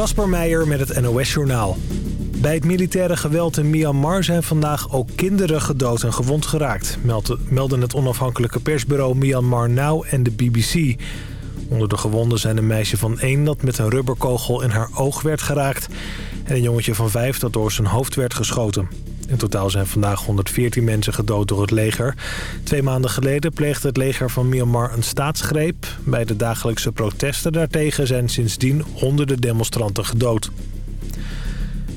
Kasper Meijer met het NOS-journaal. Bij het militaire geweld in Myanmar zijn vandaag ook kinderen gedood en gewond geraakt... melden het onafhankelijke persbureau Myanmar Now en de BBC. Onder de gewonden zijn een meisje van één dat met een rubberkogel in haar oog werd geraakt... en een jongetje van vijf dat door zijn hoofd werd geschoten. In totaal zijn vandaag 114 mensen gedood door het leger. Twee maanden geleden pleegde het leger van Myanmar een staatsgreep. Bij de dagelijkse protesten daartegen zijn sindsdien honderden demonstranten gedood.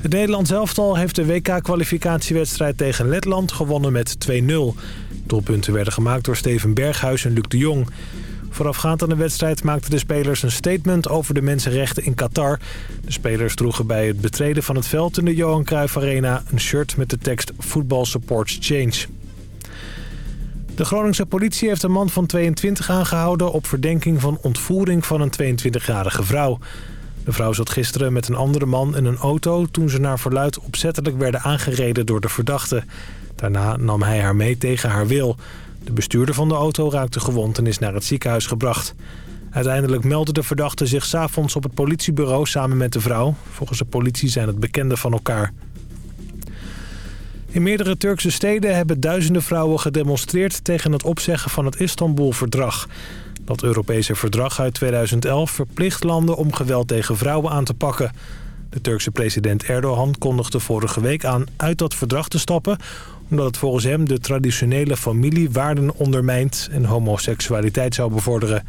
Het Nederlands elftal heeft de WK-kwalificatiewedstrijd tegen Letland gewonnen met 2-0. Doelpunten werden gemaakt door Steven Berghuis en Luc de Jong. Voorafgaand aan de wedstrijd maakten de spelers een statement over de mensenrechten in Qatar. De spelers droegen bij het betreden van het veld in de Johan Cruijff Arena... een shirt met de tekst Football Supports Change. De Groningse politie heeft een man van 22 aangehouden... op verdenking van ontvoering van een 22-jarige vrouw. De vrouw zat gisteren met een andere man in een auto... toen ze naar verluid opzettelijk werden aangereden door de verdachte. Daarna nam hij haar mee tegen haar wil... De bestuurder van de auto raakte gewond en is naar het ziekenhuis gebracht. Uiteindelijk meldde de verdachte zich s'avonds op het politiebureau samen met de vrouw. Volgens de politie zijn het bekenden van elkaar. In meerdere Turkse steden hebben duizenden vrouwen gedemonstreerd... tegen het opzeggen van het Istanbul-verdrag. Dat Europese verdrag uit 2011 verplicht landen om geweld tegen vrouwen aan te pakken. De Turkse president Erdogan kondigde vorige week aan uit dat verdrag te stappen omdat het volgens hem de traditionele familiewaarden ondermijnt... en homoseksualiteit zou bevorderen.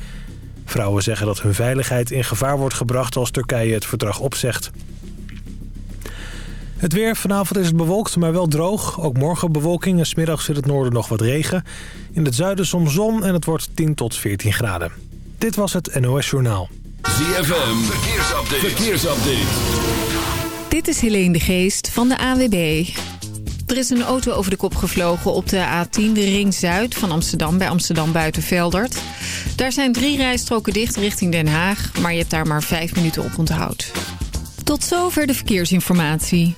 Vrouwen zeggen dat hun veiligheid in gevaar wordt gebracht... als Turkije het verdrag opzegt. Het weer. Vanavond is het bewolkt, maar wel droog. Ook morgen bewolking en smiddags in het noorden nog wat regen. In het zuiden soms zon en het wordt 10 tot 14 graden. Dit was het NOS Journaal. ZFM. Verkeersupdate. Verkeersupdate. Dit is Helene de Geest van de AWB. Er is een auto over de kop gevlogen op de A10, de Ring Zuid van Amsterdam, bij Amsterdam Buitenveldert. Daar zijn drie rijstroken dicht richting Den Haag, maar je hebt daar maar vijf minuten op onthoud. Tot zover de verkeersinformatie.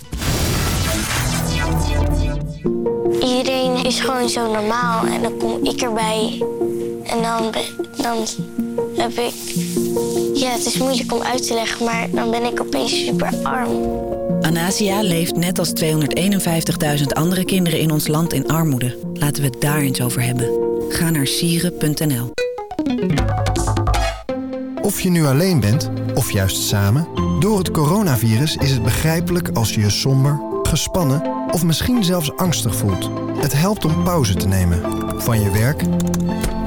Iedereen is gewoon zo normaal en dan kom ik erbij. En dan, dan heb ik... Ja, het is moeilijk om uit te leggen, maar dan ben ik opeens super arm. Anasia leeft net als 251.000 andere kinderen in ons land in armoede. Laten we het daar eens over hebben. Ga naar sieren.nl. Of je nu alleen bent, of juist samen... door het coronavirus is het begrijpelijk als je je somber, gespannen... of misschien zelfs angstig voelt. Het helpt om pauze te nemen. Van je werk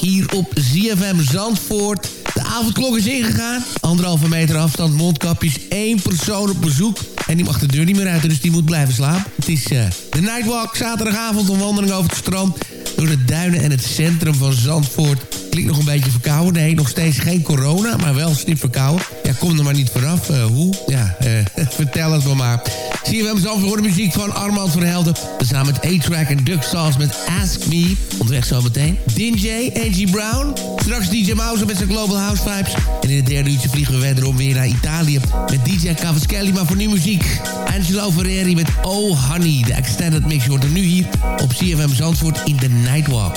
Hier op ZFM Zandvoort. De avondklok is ingegaan. Anderhalve meter afstand, mondkapjes, één persoon op bezoek. En die mag de deur niet meer uit, dus die moet blijven slapen. Het is uh, de Nightwalk, zaterdagavond, een wandeling over het strand... door de duinen en het centrum van Zandvoort. Klinkt nog een beetje verkouden. Nee, nog steeds geen corona, maar wel snip verkouden. Ja, kom er maar niet vanaf. Uh, hoe? Ja, uh, vertel het me maar. Zie je de muziek van Armand van Helden. Samen met A-Track en Duck Sauce met Ask Me. Onderweg zo meteen. DJ, A.G. Brown. Straks DJ Mouse met zijn Global House Vibes. En in het derde uurtje vliegen we wederom weer naar Italië. Met DJ Cavaschelli, maar voor nu muziek. Angelo Ferreri met Oh Honey. De extended mix. Hoort er nu hier op CFM Zandvoort in The Nightwalk.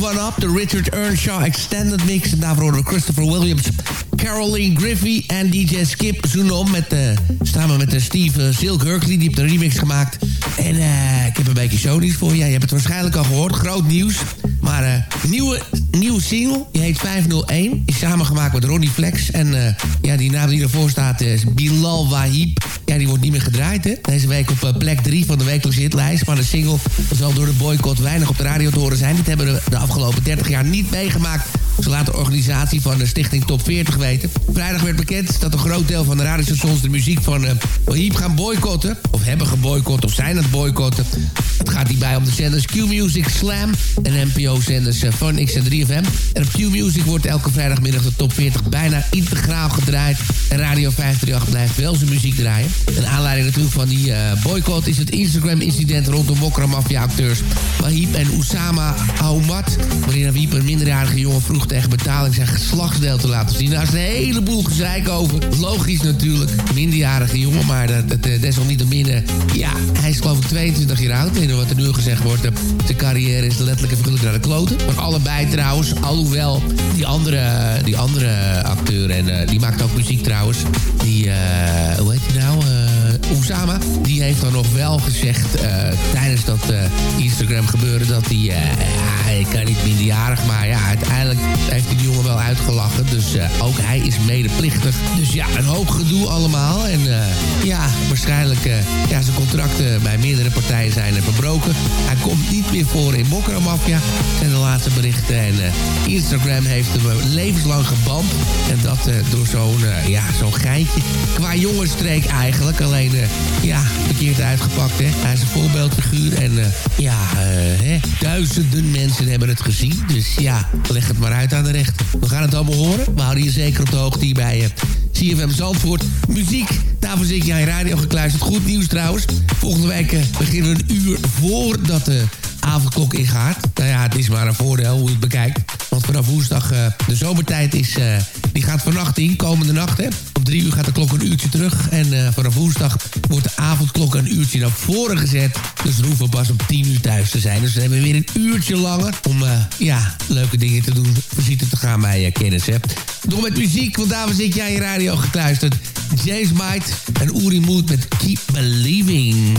Move. De Richard Earnshaw Extended Mix. En daarvoor horen we Christopher Williams, Caroline Griffey en DJ Skip Zoonom. Met, uh, samen met uh, Steve Silk-Herkley. Die heeft een remix gemaakt. En ik heb een beetje shownieuws voor je. Je hebt het waarschijnlijk al gehoord. Groot nieuws. Maar nieuwe, nieuwe single, die heet 501. Is samengemaakt met Ronnie Flex. En ja, die naam die ervoor staat is Bilal Wahib. Die wordt niet meer gedraaid, hè. Deze week op uh, plek 3 van de wekelijkse hitlijst. Maar de single zal door de boycott weinig op de radio te horen zijn. Dit hebben we de afgelopen 30 jaar niet meegemaakt. Ze laat de organisatie van de stichting Top 40 weten. Vrijdag werd bekend dat een groot deel van de radiostations de muziek van uh, Wahib gaan boycotten. Of hebben geboycott of zijn het boycotten. Het gaat hierbij om de zenders Q-Music Slam en NPO-zenders uh, Fun X en 3FM. En op Q-Music wordt elke vrijdagmiddag de top 40 bijna integraal gedraaid. En Radio 538 blijft wel zijn muziek draaien. Een aanleiding natuurlijk van die uh, boycott is het Instagram-incident rondom Mokra Mafia-acteurs Wahib en Oussama Aoumat. Waarin Wahib een minderjarige jongen vroeg tegen betaling zijn geslachtsdeel te laten zien. Daar is een heleboel gezeik over. Logisch natuurlijk, minderjarige jongen, maar dat, dat, desalniettemin, uh, ja, hij is geloof ik 22 jaar oud. En wat er nu gezegd wordt, zijn carrière is letterlijk en figuurlijk naar de kloten. Van allebei trouwens, alhoewel die andere, die andere acteur, en uh, die maakt ook muziek trouwens, die, uh, hoe heet die nou? Oussama, die heeft dan nog wel gezegd tijdens dat Instagram gebeuren dat hij, hij kan niet minderjarig, maar ja, uiteindelijk heeft hij die jongen wel uitgelachen. Dus ook hij is medeplichtig. Dus ja, een hoop gedoe allemaal. En ja, waarschijnlijk ja, zijn contracten bij meerdere partijen zijn er verbroken. Hij komt niet meer voor in Mafia. zijn de laatste berichten. En Instagram heeft hem levenslang geband. En dat door zo'n ja, zo'n geitje. Qua jongenstreek eigenlijk. Alleen, ja, verkeerd uitgepakt, hè. Hij is een voorbeeldfiguur. En ja, hè, duizenden mensen hebben het gezien. Dus ja, leg het maar uit aan de recht. We gaan het allemaal horen. We houden je zeker op de hoogte hier bij CFM Zandvoort. Muziek, daarvoor zit je aan je radio gekluisterd. Goed nieuws trouwens. Volgende week beginnen we een uur voordat de avondklok ingaat. Nou ja, het is maar een voordeel hoe je het bekijkt. Want vanaf woensdag, uh, de zomertijd is, uh, die gaat vannacht in, komende nacht. Hè. Om drie uur gaat de klok een uurtje terug. En uh, vanaf woensdag wordt de avondklok een uurtje naar voren gezet. Dus we hoeven pas om tien uur thuis te zijn. Dus we hebben weer een uurtje langer om ja, leuke dingen te doen. Visite te gaan bij kennis. Hè. Door met muziek, want daarvoor zit jij in radio gekluisterd. James Might en Uri Mood met Keep Believing.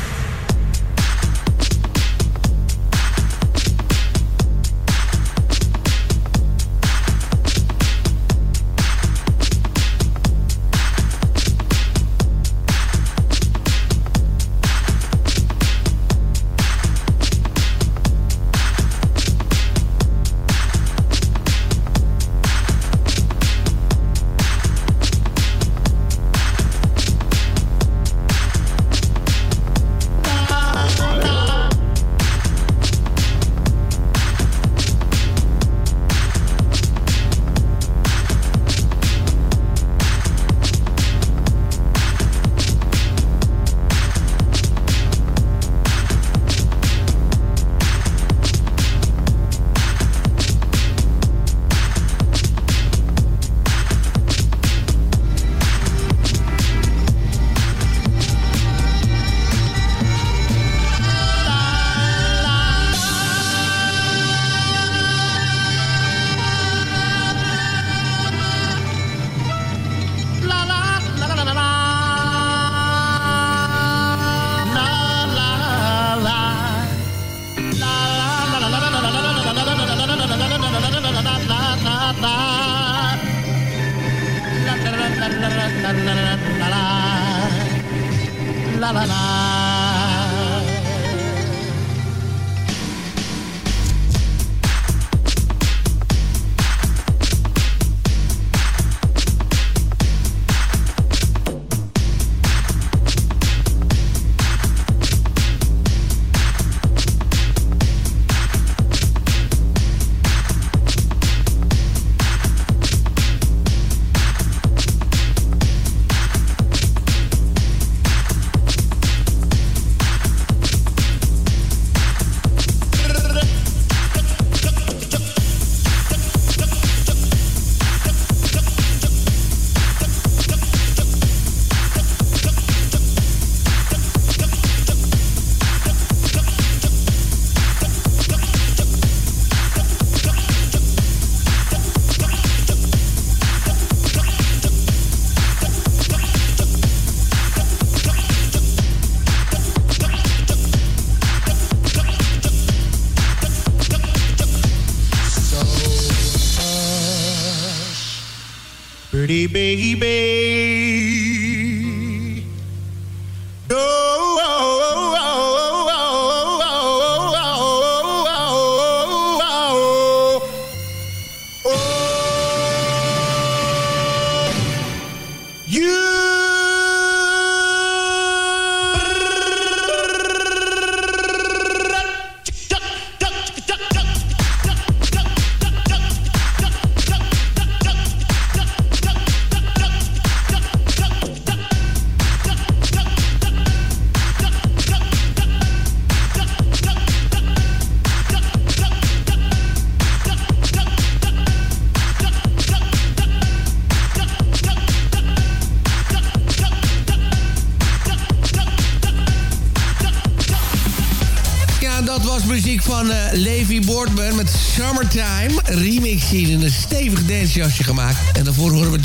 In een stevig dancejasje gemaakt.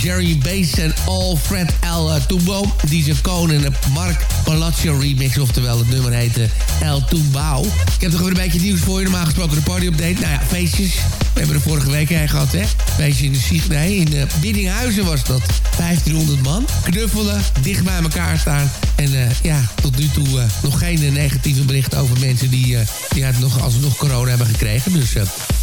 Jerry Bass en Alfred L. Tumbo. Die zijn koning en Mark Palazzo remix. Oftewel, het nummer heet El Tumbao. Ik heb toch weer een beetje nieuws voor je. Normaal gesproken de party update. Nou ja, feestjes. We hebben er vorige week heen gehad, hè? Feestje in de Sieg, nee, in de Biddinghuizen was dat. 1500 man. Knuffelen, dicht bij elkaar staan. En uh, ja, tot nu toe uh, nog geen negatieve berichten over mensen die, uh, die het nog, alsnog corona hebben gekregen. Dus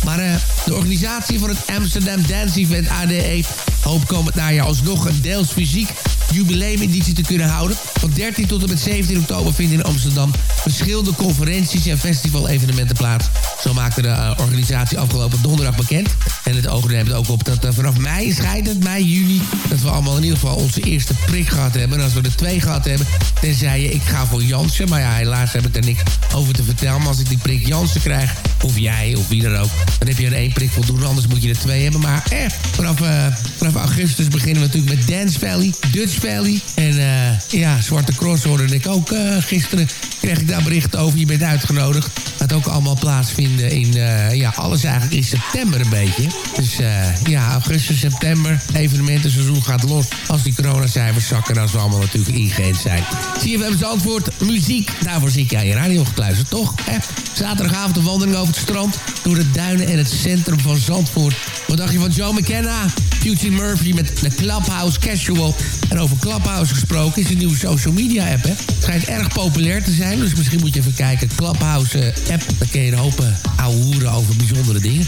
maar de organisatie van het Amsterdam Dance Event ADE hoopt komend najaar alsnog een deels fysiek jubileumeditie te kunnen houden. Van 13 tot en met 17 oktober vinden in Amsterdam verschillende conferenties en festival-evenementen plaats. Zo maakte de uh, organisatie afgelopen donderdag bekend. En het oog neemt ook op dat uh, vanaf mei schijnt het, mei, juni... dat we allemaal in ieder geval onze eerste prik gehad hebben. En als we er twee gehad hebben, tenzij je ik ga voor Jansen. Maar ja, helaas heb ik er niks over te vertellen. Maar als ik die prik Jansen krijg, of jij, of wie dan ook... dan heb je er één prik voldoende, anders moet je er twee hebben. Maar eh, vanaf, uh, vanaf augustus beginnen we natuurlijk met Dance Valley, Dutch Valley. En uh, ja, Zwarte Cross hoorde ik ook uh, gisteren. Kreeg ik daar bericht over. Je bent uitgenodigd. Gaat ook allemaal plaatsvinden in, uh, ja, alles eigenlijk in september een beetje. Dus ja, augustus, september. Evenementenseizoen gaat los. Als die coronacijfers zakken, dan we allemaal natuurlijk ingeënt zijn. CFM's antwoord, muziek. Daarvoor zit jij je radio gekluisterd, toch? Eh? Zaterdagavond een wandeling over het strand. Door de duinen en het centrum van Zandvoort. Wat dacht je van Joe McKenna? Beauty Murphy met de Clubhouse Casual. En over Clubhouse gesproken is een nieuwe social media app. Hè? Het schijnt erg populair te zijn, dus misschien moet je even kijken. Clubhouse eh, app, dan kun je een hoop uh, ouwe over bijzondere dingen.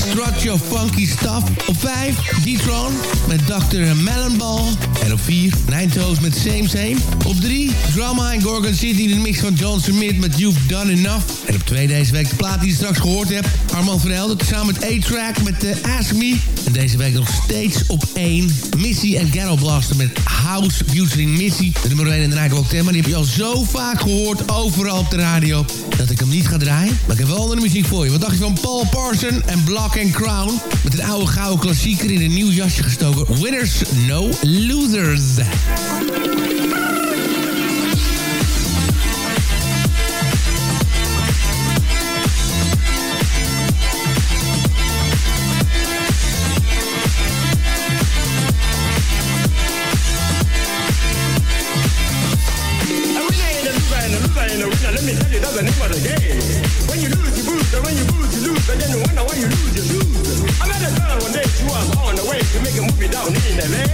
Strut Your Funky Stuff. Op 5, D-Tron met Dr. Melonball. En op 4, Nine met Same Same. Op 3, Drama in Gorgon City in de mix van John Smith met You've Done Enough. En op 2 deze week de plaat die je straks gehoord hebt. Armand van Helden samen met A-Track met uh, Ask Me. En deze week nog steeds op 1. Missy en Ghetto Blaster met House featuring Missy. De nummer 1 in de Nightwalk 10. Maar die heb je al zo vaak gehoord overal op de radio. Dat ik hem niet ga draaien. Maar ik heb wel andere muziek voor je. Wat dacht je van Paul Parson en Black Rock and Crown. Met een oude gouden klassieker in een nieuw jasje gestoken. Winners, no losers. Let me tell you, that's a new of the game. Nou, niet in.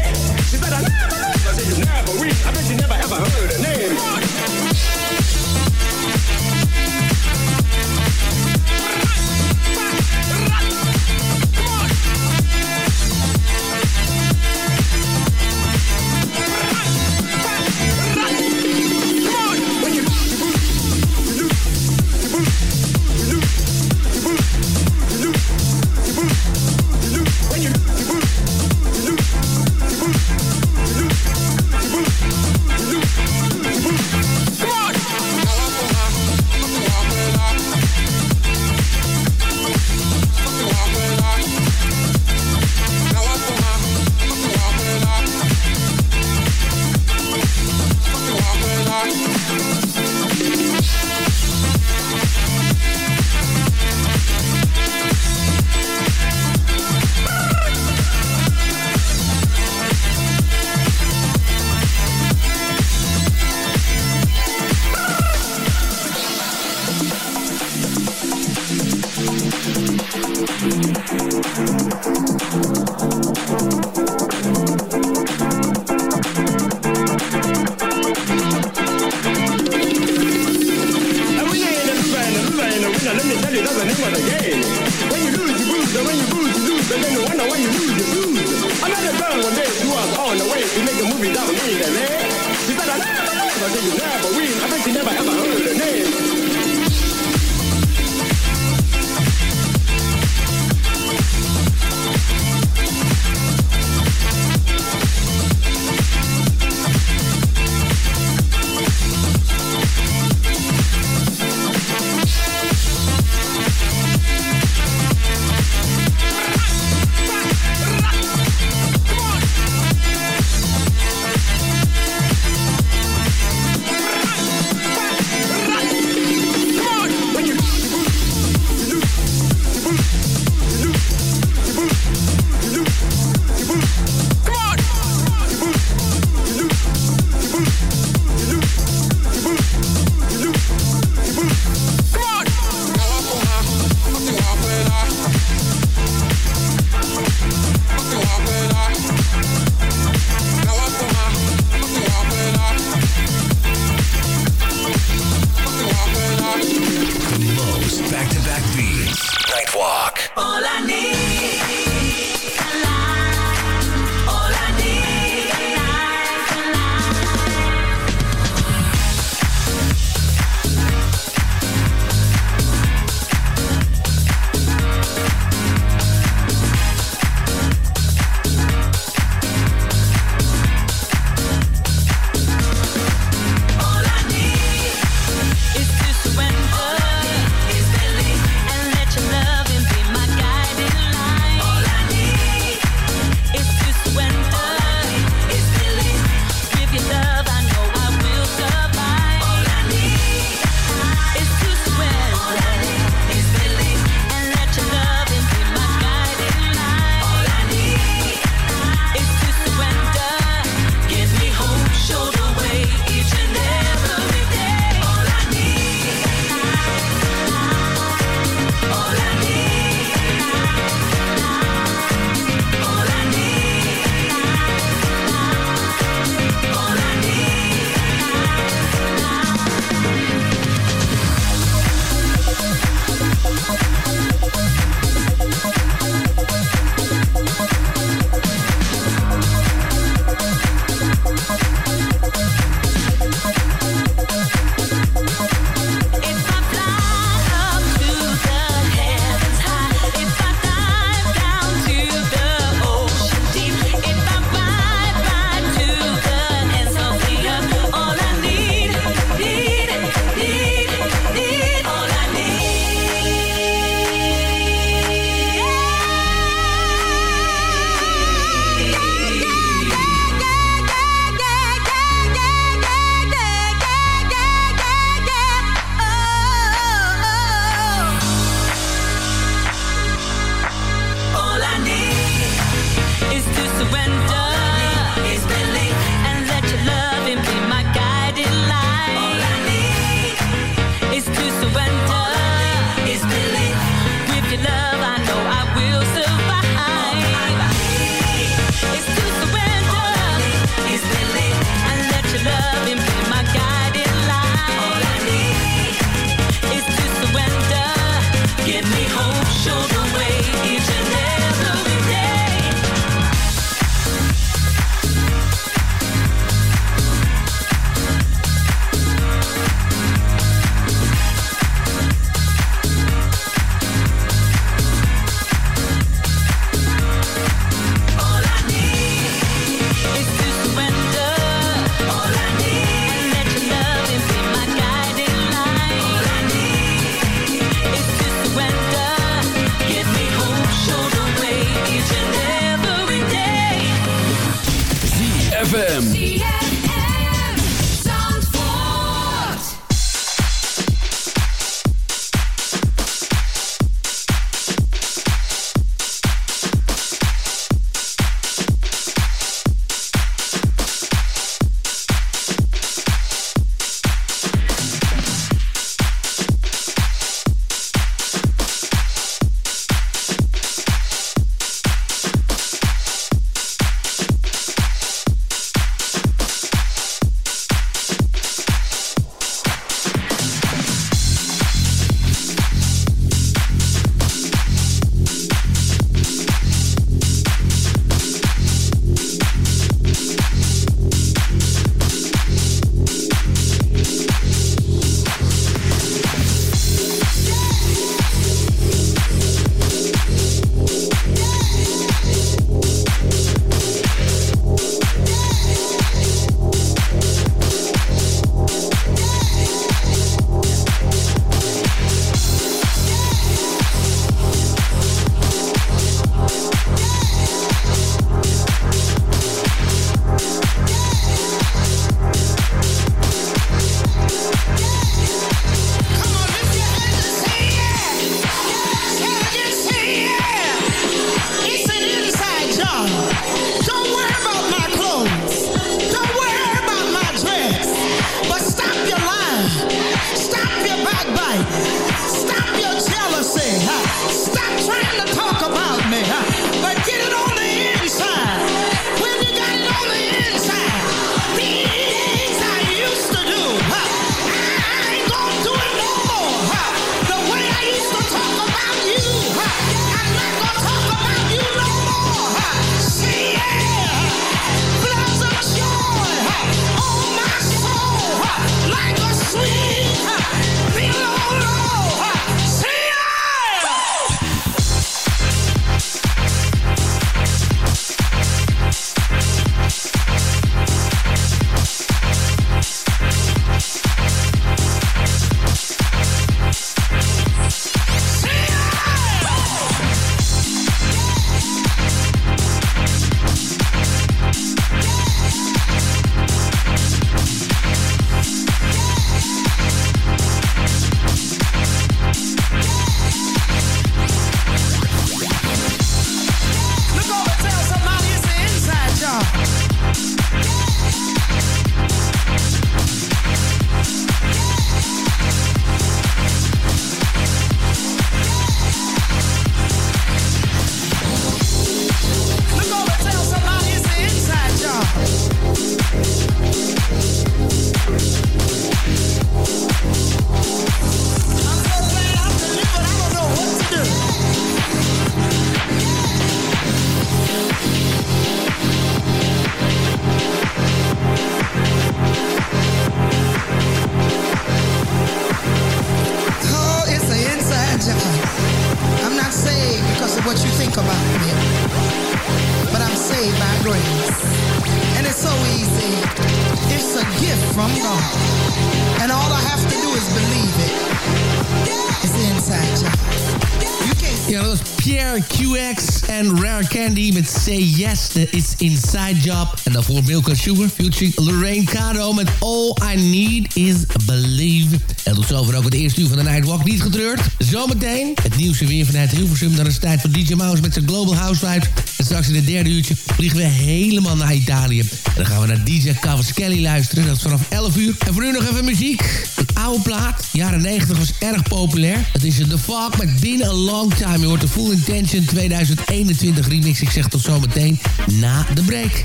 Ja, dat was Pierre QX en Rare Candy met Say Yes, de It's Inside Job. En Milk and Sugar featuring Lorraine Cado met All I Need Is Believe. En tot zover ook het eerste uur van de Nightwalk. Niet getreurd. Zometeen het nieuwste weer vanuit Hilversum. Dan is het tijd voor DJ Mouse met zijn Global Housewives. En straks in het derde uurtje vliegen we helemaal naar Italië. En dan gaan we naar DJ Cavaschelli luisteren. Dat is vanaf 11 uur. En voor nu nog even muziek. Oude plaat. Jaren 90 was erg populair. Het is The Fog met Been a Long Time. Je hoort de Full Intention 2021 remix. Ik zeg tot zometeen na de break.